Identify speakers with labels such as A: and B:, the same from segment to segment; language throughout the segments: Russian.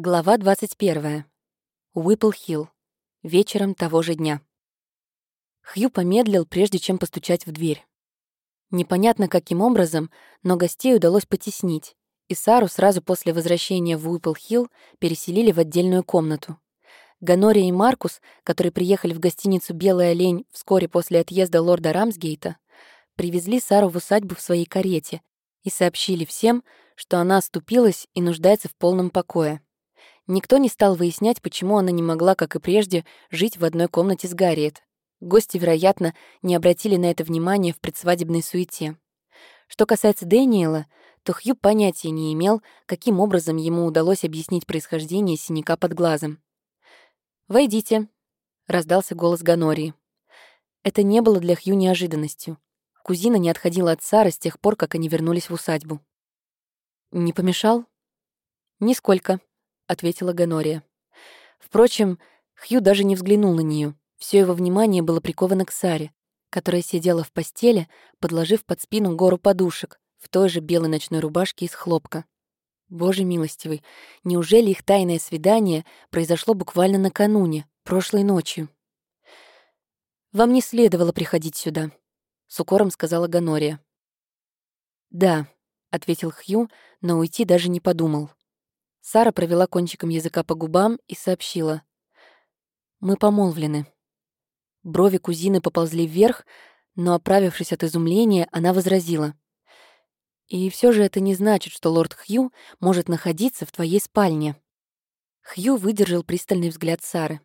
A: Глава 21. Уиппл-Хилл. Вечером того же дня. Хью помедлил, прежде чем постучать в дверь. Непонятно, каким образом, но гостей удалось потеснить, и Сару сразу после возвращения в Уиппл-Хилл переселили в отдельную комнату. Гонория и Маркус, которые приехали в гостиницу «Белый олень» вскоре после отъезда лорда Рамсгейта, привезли Сару в усадьбу в своей карете и сообщили всем, что она оступилась и нуждается в полном покое. Никто не стал выяснять, почему она не могла, как и прежде, жить в одной комнате с Гарриет. Гости, вероятно, не обратили на это внимания в предсвадебной суете. Что касается Дэниела, то Хью понятия не имел, каким образом ему удалось объяснить происхождение синяка под глазом. «Войдите», — раздался голос Ганории. Это не было для Хью неожиданностью. Кузина не отходила от Сары с тех пор, как они вернулись в усадьбу. «Не помешал?» «Нисколько», ответила Ганория. Впрочем, Хью даже не взглянул на нее. Все его внимание было приковано к Саре, которая сидела в постели, подложив под спину гору подушек, в той же белой ночной рубашке из хлопка. Боже милостивый, неужели их тайное свидание произошло буквально накануне, прошлой ночью? «Вам не следовало приходить сюда», — с укором сказала Ганория. «Да», — ответил Хью, но уйти даже не подумал. Сара провела кончиком языка по губам и сообщила. «Мы помолвлены». Брови кузины поползли вверх, но, оправившись от изумления, она возразила. «И все же это не значит, что лорд Хью может находиться в твоей спальне». Хью выдержал пристальный взгляд Сары.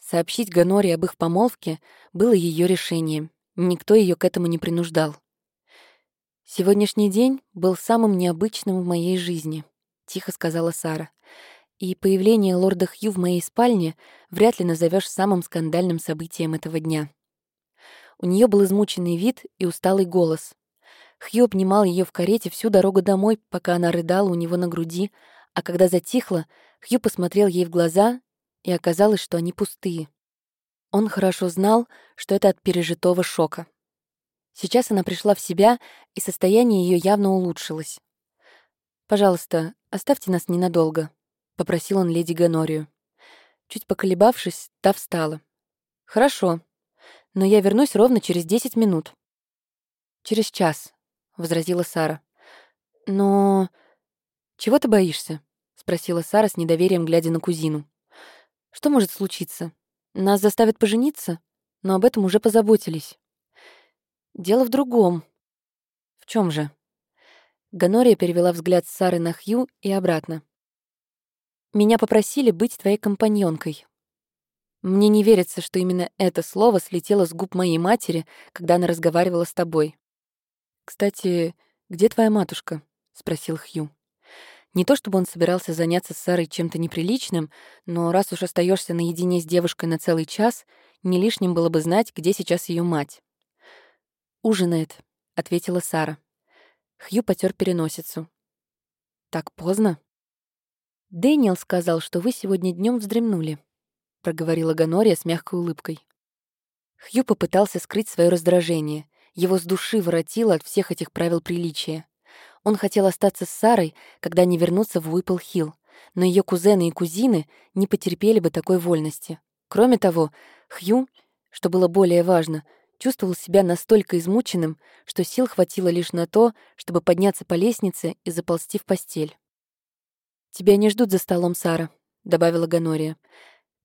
A: Сообщить Ганоре об их помолвке было ее решением. Никто ее к этому не принуждал. Сегодняшний день был самым необычным в моей жизни. — тихо сказала Сара. «И появление лорда Хью в моей спальне вряд ли назовешь самым скандальным событием этого дня». У нее был измученный вид и усталый голос. Хью обнимал ее в карете всю дорогу домой, пока она рыдала у него на груди, а когда затихла, Хью посмотрел ей в глаза, и оказалось, что они пустые. Он хорошо знал, что это от пережитого шока. Сейчас она пришла в себя, и состояние ее явно улучшилось. «Пожалуйста, оставьте нас ненадолго», — попросил он леди Ганорию. Чуть поколебавшись, та встала. «Хорошо, но я вернусь ровно через десять минут». «Через час», — возразила Сара. «Но...» «Чего ты боишься?» — спросила Сара с недоверием, глядя на кузину. «Что может случиться? Нас заставят пожениться? Но об этом уже позаботились». «Дело в другом». «В чем же?» Ганория перевела взгляд Сары на Хью и обратно. «Меня попросили быть твоей компаньонкой. Мне не верится, что именно это слово слетело с губ моей матери, когда она разговаривала с тобой. Кстати, где твоя матушка?» — спросил Хью. Не то чтобы он собирался заняться с Сарой чем-то неприличным, но раз уж остаешься наедине с девушкой на целый час, не лишним было бы знать, где сейчас ее мать. «Ужинает», — ответила Сара. Хью потер переносицу. «Так поздно?» «Дэниел сказал, что вы сегодня днем вздремнули», — проговорила Гонория с мягкой улыбкой. Хью попытался скрыть свое раздражение. Его с души воротило от всех этих правил приличия. Он хотел остаться с Сарой, когда они вернутся в Уиппл-Хилл, но ее кузены и кузины не потерпели бы такой вольности. Кроме того, Хью, что было более важно, чувствовал себя настолько измученным, что сил хватило лишь на то, чтобы подняться по лестнице и заползти в постель. «Тебя не ждут за столом, Сара», — добавила Ганория.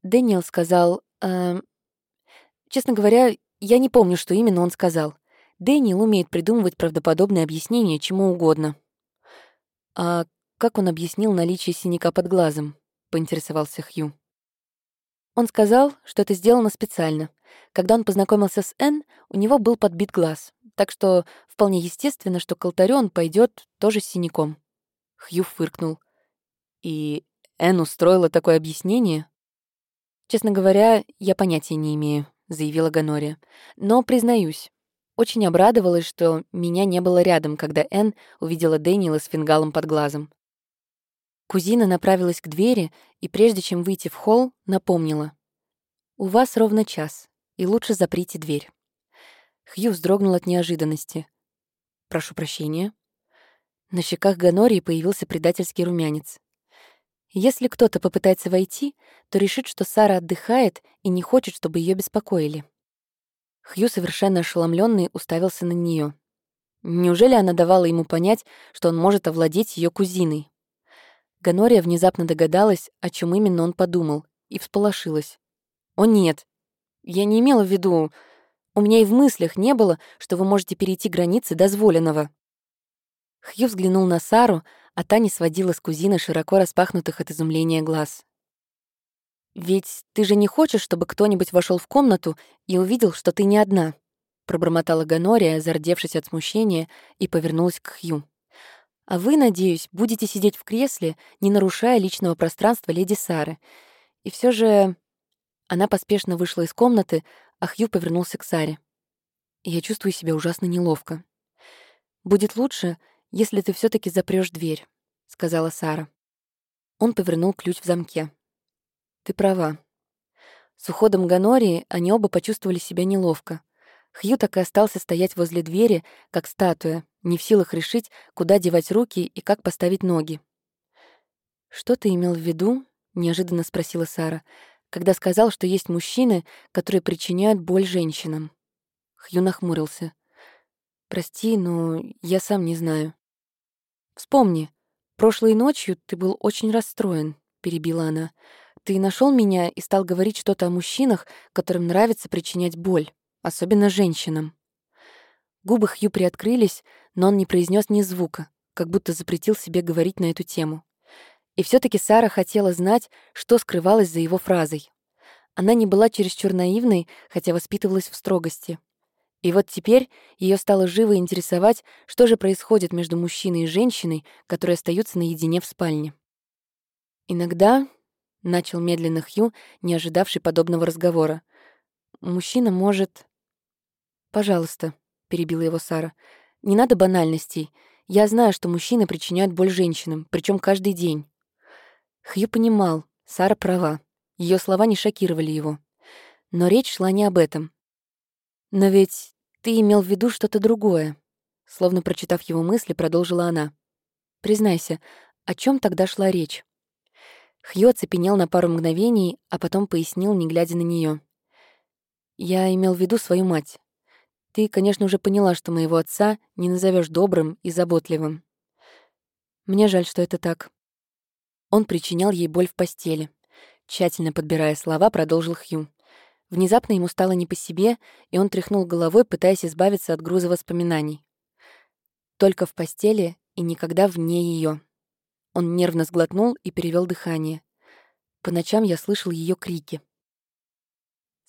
A: Дэниел сказал... Э, честно говоря, я не помню, что именно он сказал. Дэниел умеет придумывать правдоподобные объяснения чему угодно. «А как он объяснил наличие синяка под глазом?» — поинтересовался Хью. Он сказал, что это сделано специально. Когда он познакомился с Энн, у него был подбит глаз, так что вполне естественно, что к алтарю он пойдет тоже с синяком. Хью фыркнул. И Энн устроила такое объяснение? Честно говоря, я понятия не имею, заявила Ганория. Но признаюсь, очень обрадовалась, что меня не было рядом, когда Энн увидела Дэниела с фингалом под глазом. Кузина направилась к двери и, прежде чем выйти в холл, напомнила. «У вас ровно час, и лучше заприте дверь». Хью вздрогнул от неожиданности. «Прошу прощения». На щеках Ганории появился предательский румянец. Если кто-то попытается войти, то решит, что Сара отдыхает и не хочет, чтобы ее беспокоили. Хью, совершенно ошеломленный, уставился на нее. Неужели она давала ему понять, что он может овладеть ее кузиной? Ганория внезапно догадалась, о чем именно он подумал, и всполошилась. «О нет, я не имела в виду... У меня и в мыслях не было, что вы можете перейти границы дозволенного». Хью взглянул на Сару, а та не сводила с кузины широко распахнутых от изумления глаз. «Ведь ты же не хочешь, чтобы кто-нибудь вошел в комнату и увидел, что ты не одна?» пробормотала Ганория, зардевшись от смущения, и повернулась к Хью. «А вы, надеюсь, будете сидеть в кресле, не нарушая личного пространства леди Сары. И все же...» Она поспешно вышла из комнаты, а Хью повернулся к Саре. «Я чувствую себя ужасно неловко. Будет лучше, если ты все таки запрешь дверь», — сказала Сара. Он повернул ключ в замке. «Ты права». С уходом Ганории они оба почувствовали себя неловко. Хью так и остался стоять возле двери, как статуя, не в силах решить, куда девать руки и как поставить ноги. «Что ты имел в виду?» — неожиданно спросила Сара, когда сказал, что есть мужчины, которые причиняют боль женщинам. Хью нахмурился. «Прости, но я сам не знаю». «Вспомни, прошлой ночью ты был очень расстроен», — перебила она. «Ты нашел меня и стал говорить что-то о мужчинах, которым нравится причинять боль особенно женщинам. Губы Хью приоткрылись, но он не произнес ни звука, как будто запретил себе говорить на эту тему. И все таки Сара хотела знать, что скрывалось за его фразой. Она не была чересчур наивной, хотя воспитывалась в строгости. И вот теперь ее стало живо интересовать, что же происходит между мужчиной и женщиной, которые остаются наедине в спальне. «Иногда», — начал медленно Хью, не ожидавший подобного разговора, «мужчина может...» «Пожалуйста», — перебила его Сара, — «не надо банальностей. Я знаю, что мужчины причиняют боль женщинам, причем каждый день». Хью понимал, Сара права. Ее слова не шокировали его. Но речь шла не об этом. «Но ведь ты имел в виду что-то другое», словно прочитав его мысли, продолжила она. «Признайся, о чем тогда шла речь?» Хью оцепенел на пару мгновений, а потом пояснил, не глядя на нее. «Я имел в виду свою мать. Ты, конечно, уже поняла, что моего отца не назовешь добрым и заботливым. Мне жаль, что это так. Он причинял ей боль в постели. Тщательно подбирая слова, продолжил Хью. Внезапно ему стало не по себе, и он тряхнул головой, пытаясь избавиться от груза воспоминаний. Только в постели и никогда вне ее. Он нервно сглотнул и перевел дыхание. По ночам я слышал ее крики.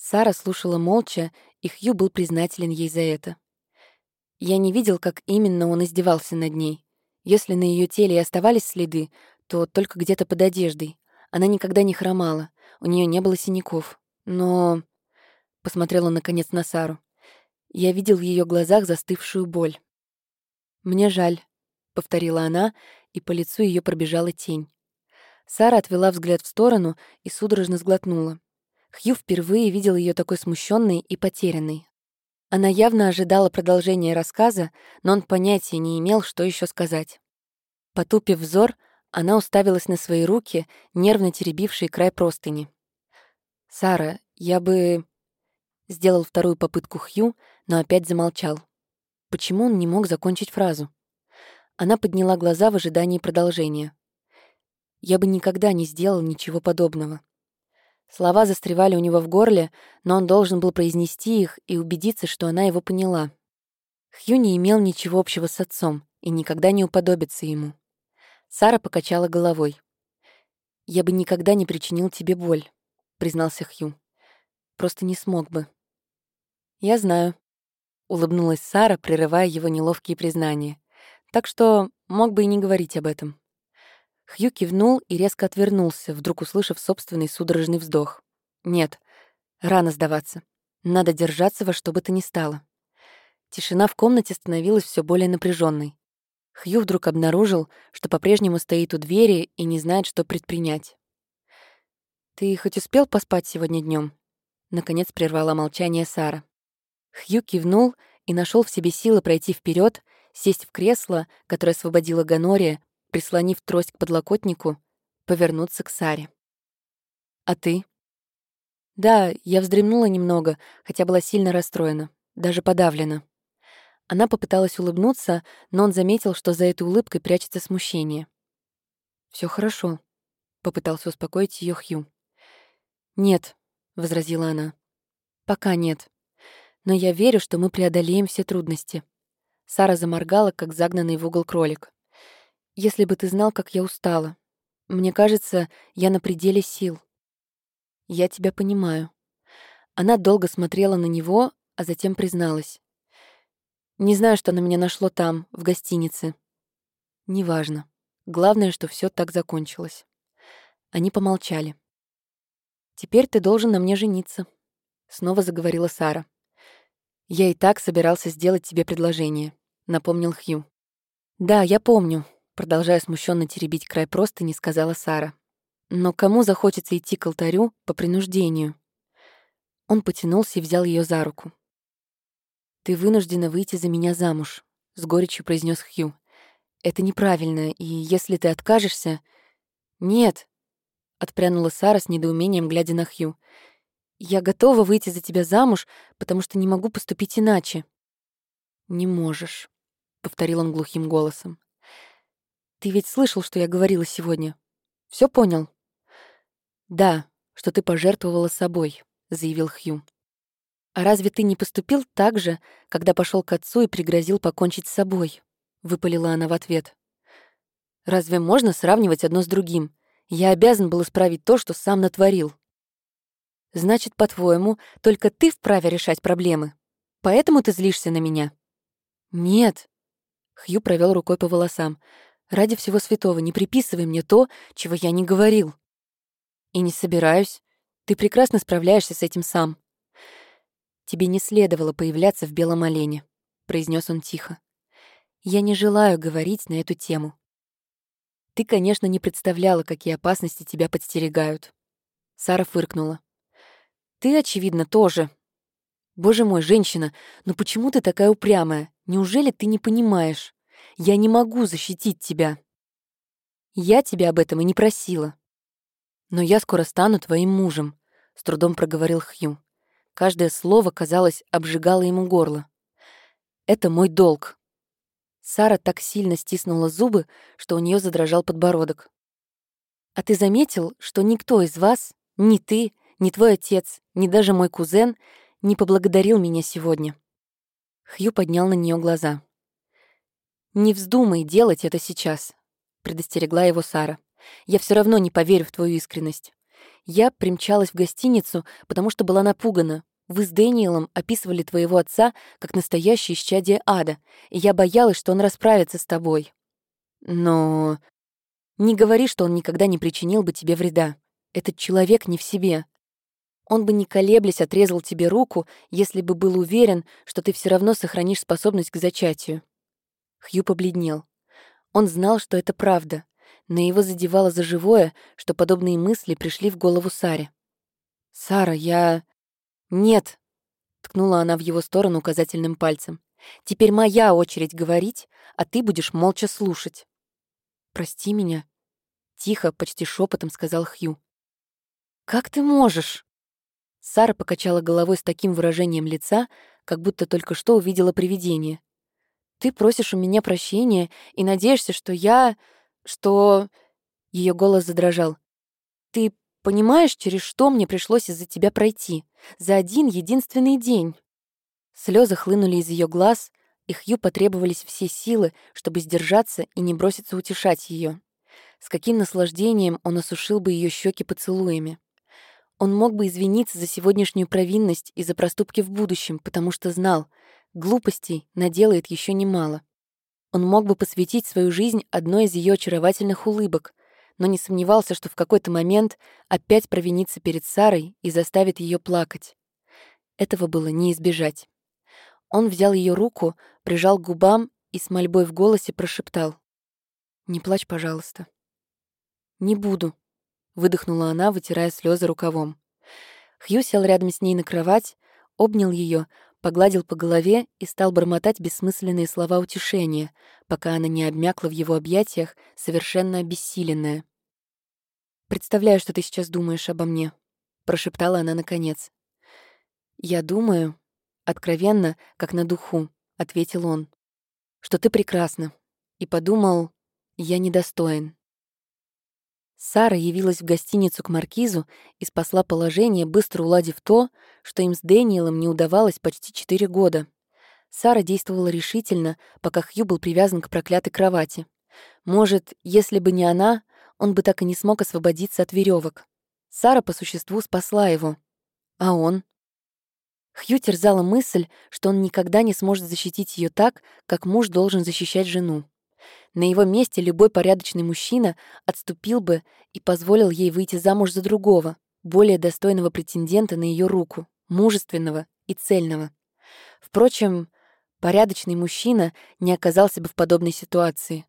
A: Сара слушала молча, и Хью был признателен ей за это. Я не видел, как именно он издевался над ней. Если на ее теле и оставались следы, то только где-то под одеждой. Она никогда не хромала, у нее не было синяков. Но... Посмотрела, наконец, на Сару. Я видел в ее глазах застывшую боль. «Мне жаль», — повторила она, и по лицу ее пробежала тень. Сара отвела взгляд в сторону и судорожно сглотнула. Хью впервые видел ее такой смущенной и потерянной. Она явно ожидала продолжения рассказа, но он понятия не имел, что еще сказать. Потупив взор, она уставилась на свои руки, нервно теребившие край простыни. «Сара, я бы...» Сделал вторую попытку Хью, но опять замолчал. Почему он не мог закончить фразу? Она подняла глаза в ожидании продолжения. «Я бы никогда не сделал ничего подобного. Слова застревали у него в горле, но он должен был произнести их и убедиться, что она его поняла. Хью не имел ничего общего с отцом и никогда не уподобится ему. Сара покачала головой. «Я бы никогда не причинил тебе боль», — признался Хью. «Просто не смог бы». «Я знаю», — улыбнулась Сара, прерывая его неловкие признания. «Так что мог бы и не говорить об этом». Хью кивнул и резко отвернулся, вдруг услышав собственный судорожный вздох. «Нет, рано сдаваться. Надо держаться во что бы то ни стало». Тишина в комнате становилась все более напряженной. Хью вдруг обнаружил, что по-прежнему стоит у двери и не знает, что предпринять. «Ты хоть успел поспать сегодня днем? Наконец прервала молчание Сара. Хью кивнул и нашел в себе силы пройти вперед, сесть в кресло, которое освободила Ганория, прислонив трость к подлокотнику, повернуться к Саре. «А ты?» «Да, я вздремнула немного, хотя была сильно расстроена, даже подавлена». Она попыталась улыбнуться, но он заметил, что за этой улыбкой прячется смущение. Все хорошо», — попытался успокоить ее Хью. «Нет», — возразила она. «Пока нет. Но я верю, что мы преодолеем все трудности». Сара заморгала, как загнанный в угол кролик. «Если бы ты знал, как я устала. Мне кажется, я на пределе сил». «Я тебя понимаю». Она долго смотрела на него, а затем призналась. «Не знаю, что на меня нашло там, в гостинице». «Неважно. Главное, что все так закончилось». Они помолчали. «Теперь ты должен на мне жениться», — снова заговорила Сара. «Я и так собирался сделать тебе предложение напомнил Хью. Да, я помню, продолжая смущенно теребить край простыни, сказала Сара. Но кому захочется идти к алтарю по принуждению? Он потянулся и взял ее за руку. Ты вынуждена выйти за меня замуж, с горечью произнес Хью. Это неправильно, и если ты откажешься... Нет, отпрянула Сара с недоумением, глядя на Хью. Я готова выйти за тебя замуж, потому что не могу поступить иначе. Не можешь, — повторил он глухим голосом. «Ты ведь слышал, что я говорила сегодня? Все понял?» «Да, что ты пожертвовала собой», — заявил Хью. «А разве ты не поступил так же, когда пошел к отцу и пригрозил покончить с собой?» — выпалила она в ответ. «Разве можно сравнивать одно с другим? Я обязан был исправить то, что сам натворил». «Значит, по-твоему, только ты вправе решать проблемы? Поэтому ты злишься на меня?» «Нет», Хью провел рукой по волосам. «Ради всего святого, не приписывай мне то, чего я не говорил». «И не собираюсь. Ты прекрасно справляешься с этим сам». «Тебе не следовало появляться в белом олене», — произнес он тихо. «Я не желаю говорить на эту тему». «Ты, конечно, не представляла, какие опасности тебя подстерегают». Сара фыркнула. «Ты, очевидно, тоже. Боже мой, женщина, ну почему ты такая упрямая? Неужели ты не понимаешь? Я не могу защитить тебя. Я тебя об этом и не просила. Но я скоро стану твоим мужем, с трудом проговорил Хью. Каждое слово, казалось, обжигало ему горло. Это мой долг. Сара так сильно стиснула зубы, что у нее задрожал подбородок. А ты заметил, что никто из вас, ни ты, ни твой отец, ни даже мой кузен, не поблагодарил меня сегодня? Хью поднял на нее глаза. «Не вздумай делать это сейчас», — предостерегла его Сара. «Я все равно не поверю в твою искренность. Я примчалась в гостиницу, потому что была напугана. Вы с Дэниелом описывали твоего отца как настоящее исчадие ада, и я боялась, что он расправится с тобой. Но... Не говори, что он никогда не причинил бы тебе вреда. Этот человек не в себе. Он бы не колеблясь отрезал тебе руку, если бы был уверен, что ты все равно сохранишь способность к зачатию. Хью побледнел. Он знал, что это правда, но его задевало за живое, что подобные мысли пришли в голову Саре. «Сара, я...» «Нет!» — ткнула она в его сторону указательным пальцем. «Теперь моя очередь говорить, а ты будешь молча слушать». «Прости меня», — тихо, почти шепотом сказал Хью. «Как ты можешь?» Сара покачала головой с таким выражением лица, как будто только что увидела привидение. «Ты просишь у меня прощения и надеешься, что я... что...» Ее голос задрожал. «Ты понимаешь, через что мне пришлось из-за тебя пройти? За один единственный день?» Слезы хлынули из ее глаз, и Хью потребовались все силы, чтобы сдержаться и не броситься утешать ее. С каким наслаждением он осушил бы ее щеки поцелуями. Он мог бы извиниться за сегодняшнюю провинность и за проступки в будущем, потому что знал, глупостей наделает еще немало. Он мог бы посвятить свою жизнь одной из ее очаровательных улыбок, но не сомневался, что в какой-то момент опять провинится перед Сарой и заставит ее плакать. Этого было не избежать. Он взял ее руку, прижал к губам и с мольбой в голосе прошептал. «Не плачь, пожалуйста». «Не буду», выдохнула она, вытирая слезы рукавом. Хью сел рядом с ней на кровать, обнял ее, погладил по голове и стал бормотать бессмысленные слова утешения, пока она не обмякла в его объятиях, совершенно обессиленная. «Представляю, что ты сейчас думаешь обо мне», — прошептала она наконец. «Я думаю, откровенно, как на духу», — ответил он, «что ты прекрасна». И подумал, я недостоин. Сара явилась в гостиницу к Маркизу и спасла положение, быстро уладив то, что им с Дэниелом не удавалось почти четыре года. Сара действовала решительно, пока Хью был привязан к проклятой кровати. Может, если бы не она, он бы так и не смог освободиться от веревок. Сара по существу спасла его. А он? Хью терзала мысль, что он никогда не сможет защитить ее так, как муж должен защищать жену. На его месте любой порядочный мужчина отступил бы и позволил ей выйти замуж за другого, более достойного претендента на ее руку, мужественного и цельного. Впрочем, порядочный мужчина не оказался бы в подобной ситуации.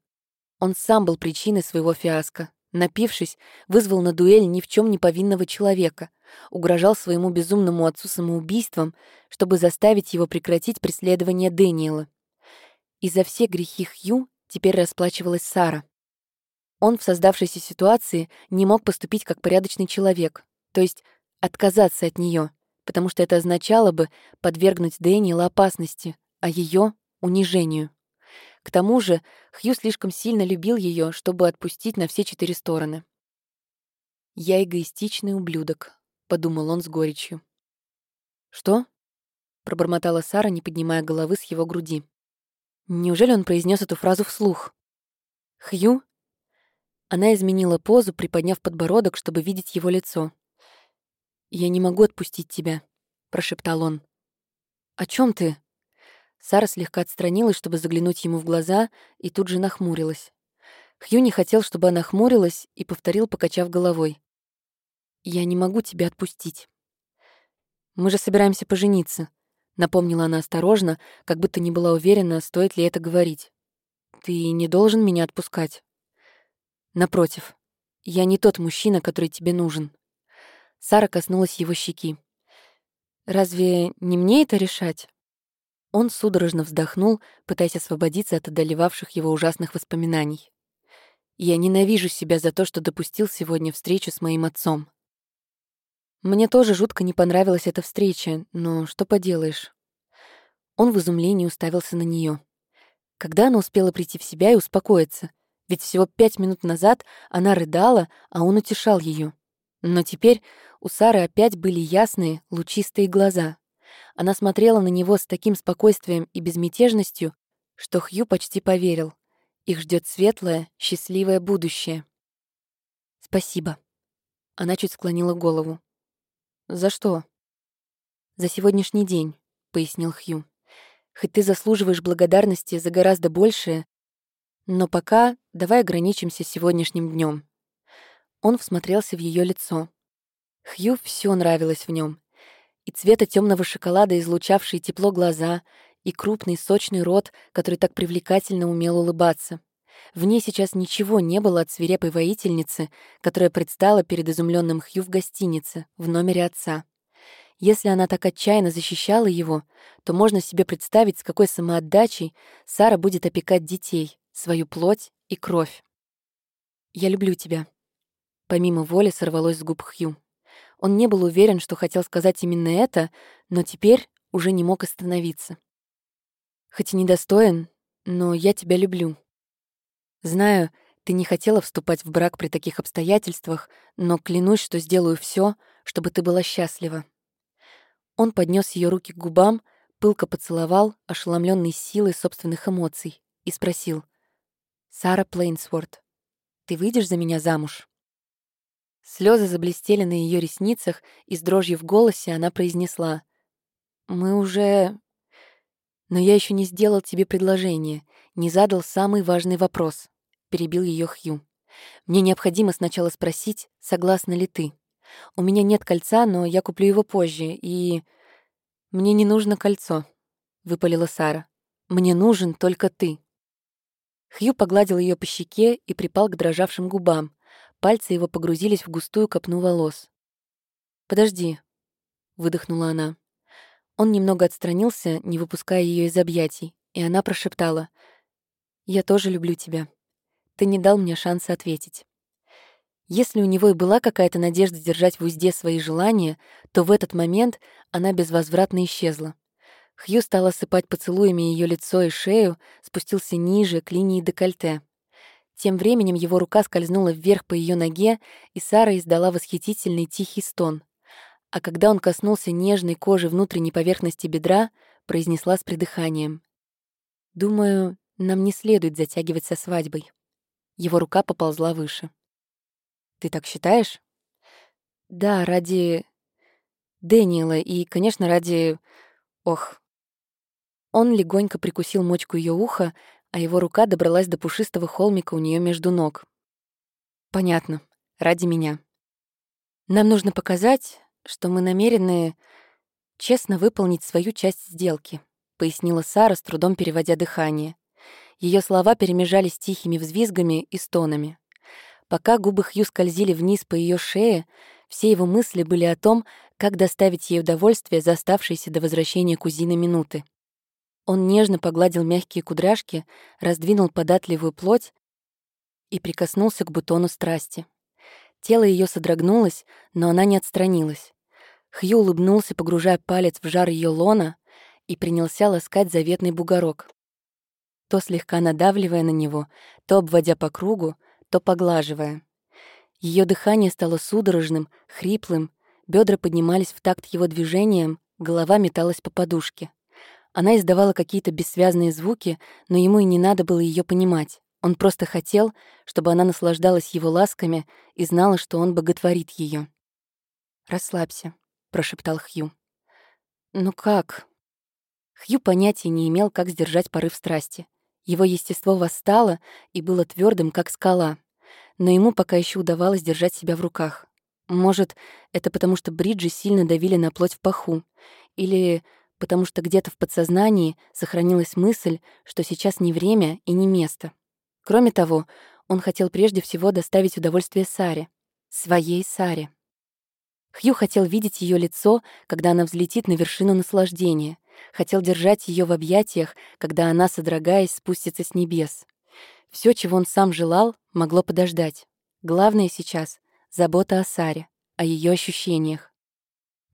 A: Он сам был причиной своего фиаско. Напившись, вызвал на дуэль ни в чем не повинного человека, угрожал своему безумному отцу самоубийством, чтобы заставить его прекратить преследование Дэниела. И за все грехи Хью теперь расплачивалась Сара. Он в создавшейся ситуации не мог поступить как порядочный человек, то есть отказаться от нее, потому что это означало бы подвергнуть Дэниела опасности, а ее унижению. К тому же Хью слишком сильно любил ее, чтобы отпустить на все четыре стороны. «Я эгоистичный ублюдок», — подумал он с горечью. «Что?» — пробормотала Сара, не поднимая головы с его груди. Неужели он произнес эту фразу вслух? «Хью?» Она изменила позу, приподняв подбородок, чтобы видеть его лицо. «Я не могу отпустить тебя», — прошептал он. «О чем ты?» Сара слегка отстранилась, чтобы заглянуть ему в глаза, и тут же нахмурилась. Хью не хотел, чтобы она хмурилась, и повторил, покачав головой. «Я не могу тебя отпустить. Мы же собираемся пожениться. Напомнила она осторожно, как будто не была уверена, стоит ли это говорить. «Ты не должен меня отпускать». «Напротив, я не тот мужчина, который тебе нужен». Сара коснулась его щеки. «Разве не мне это решать?» Он судорожно вздохнул, пытаясь освободиться от одолевавших его ужасных воспоминаний. «Я ненавижу себя за то, что допустил сегодня встречу с моим отцом. Мне тоже жутко не понравилась эта встреча, но что поделаешь. Он в изумлении уставился на нее. Когда она успела прийти в себя и успокоиться? Ведь всего пять минут назад она рыдала, а он утешал ее. Но теперь у Сары опять были ясные, лучистые глаза. Она смотрела на него с таким спокойствием и безмятежностью, что Хью почти поверил. Их ждет светлое, счастливое будущее. «Спасибо». Она чуть склонила голову. «За что?» «За сегодняшний день», — пояснил Хью. «Хоть ты заслуживаешь благодарности за гораздо большее, но пока давай ограничимся сегодняшним днем. Он всмотрелся в ее лицо. Хью все нравилось в нем: И цвета темного шоколада, излучавшие тепло глаза, и крупный сочный рот, который так привлекательно умел улыбаться. В ней сейчас ничего не было от свирепой воительницы, которая предстала перед изумленным Хью в гостинице, в номере отца. Если она так отчаянно защищала его, то можно себе представить, с какой самоотдачей Сара будет опекать детей, свою плоть и кровь. «Я люблю тебя». Помимо воли сорвалось с губ Хью. Он не был уверен, что хотел сказать именно это, но теперь уже не мог остановиться. «Хоть и недостоин, но я тебя люблю», Знаю, ты не хотела вступать в брак при таких обстоятельствах, но клянусь, что сделаю все, чтобы ты была счастлива. Он поднес ее руки к губам, пылко поцеловал, ошеломленный силой собственных эмоций, и спросил. «Сара Плейнсворт, ты выйдешь за меня замуж?» Слезы заблестели на ее ресницах, и с дрожью в голосе она произнесла. «Мы уже...» «Но я еще не сделал тебе предложение, не задал самый важный вопрос перебил ее Хью. «Мне необходимо сначала спросить, согласна ли ты. У меня нет кольца, но я куплю его позже, и... Мне не нужно кольцо», — выпалила Сара. «Мне нужен только ты». Хью погладил ее по щеке и припал к дрожавшим губам. Пальцы его погрузились в густую копну волос. «Подожди», — выдохнула она. Он немного отстранился, не выпуская ее из объятий, и она прошептала. «Я тоже люблю тебя». Ты не дал мне шанса ответить. Если у него и была какая-то надежда держать в узде свои желания, то в этот момент она безвозвратно исчезла. Хью стал осыпать поцелуями ее лицо и шею, спустился ниже, к линии декольте. Тем временем его рука скользнула вверх по ее ноге, и Сара издала восхитительный тихий стон. А когда он коснулся нежной кожи внутренней поверхности бедра, произнесла с придыханием. «Думаю, нам не следует затягивать со свадьбой». Его рука поползла выше. «Ты так считаешь?» «Да, ради Дэниела и, конечно, ради... Ох, он легонько прикусил мочку ее уха, а его рука добралась до пушистого холмика у нее между ног. «Понятно. Ради меня. Нам нужно показать, что мы намерены честно выполнить свою часть сделки», пояснила Сара, с трудом переводя дыхание. Ее слова перемежались тихими взвизгами и стонами. Пока губы Хью скользили вниз по ее шее, все его мысли были о том, как доставить ей удовольствие за оставшиеся до возвращения кузины минуты. Он нежно погладил мягкие кудряшки, раздвинул податливую плоть и прикоснулся к бутону страсти. Тело ее содрогнулось, но она не отстранилась. Хью улыбнулся, погружая палец в жар ее лона, и принялся ласкать заветный бугорок. То слегка надавливая на него, то обводя по кругу, то поглаживая. Ее дыхание стало судорожным, хриплым, бедра поднимались в такт его движением, голова металась по подушке. Она издавала какие-то бессвязные звуки, но ему и не надо было ее понимать. Он просто хотел, чтобы она наслаждалась его ласками и знала, что он боготворит ее. «Расслабься», — прошептал Хью. «Ну как?» Хью понятия не имел, как сдержать порыв страсти. Его естество восстало и было твердым, как скала. Но ему пока еще удавалось держать себя в руках. Может, это потому, что бриджи сильно давили на плоть в паху. Или потому что где-то в подсознании сохранилась мысль, что сейчас не время и не место. Кроме того, он хотел прежде всего доставить удовольствие Саре, своей Саре. Хью хотел видеть ее лицо, когда она взлетит на вершину наслаждения, хотел держать ее в объятиях, когда она, содрогаясь, спустится с небес. Все, чего он сам желал, могло подождать. Главное сейчас — забота о Саре, о ее ощущениях.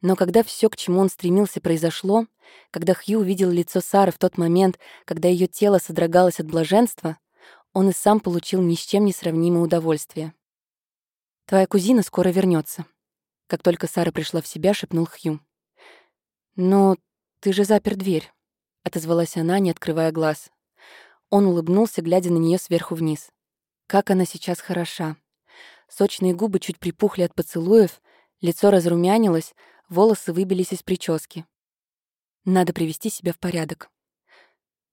A: Но когда все, к чему он стремился, произошло, когда Хью увидел лицо Сары в тот момент, когда ее тело содрогалось от блаженства, он и сам получил ни с чем не сравнимое удовольствие. «Твоя кузина скоро вернется. как только Сара пришла в себя, шепнул Хью. «Но ты же запер дверь», — отозвалась она, не открывая глаз. Он улыбнулся, глядя на нее сверху вниз. Как она сейчас хороша. Сочные губы чуть припухли от поцелуев, лицо разрумянилось, волосы выбились из прически. Надо привести себя в порядок.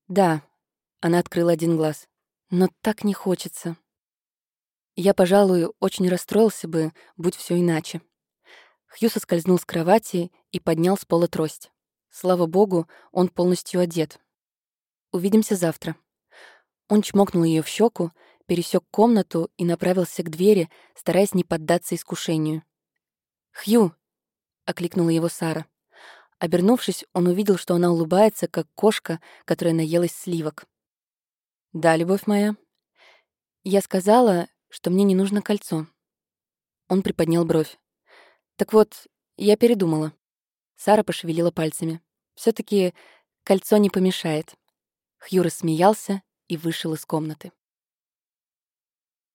A: Да, она открыла один глаз. Но так не хочется. Я, пожалуй, очень расстроился бы, будь все иначе. Хью соскользнул с кровати и поднял с пола трость. Слава богу, он полностью одет. Увидимся завтра. Он чмокнул ее в щеку, пересек комнату и направился к двери, стараясь не поддаться искушению. «Хью!» — окликнула его Сара. Обернувшись, он увидел, что она улыбается, как кошка, которая наелась сливок. «Да, любовь моя». Я сказала, что мне не нужно кольцо. Он приподнял бровь. «Так вот, я передумала». Сара пошевелила пальцами. все таки кольцо не помешает». Хью рассмеялся и вышел из комнаты.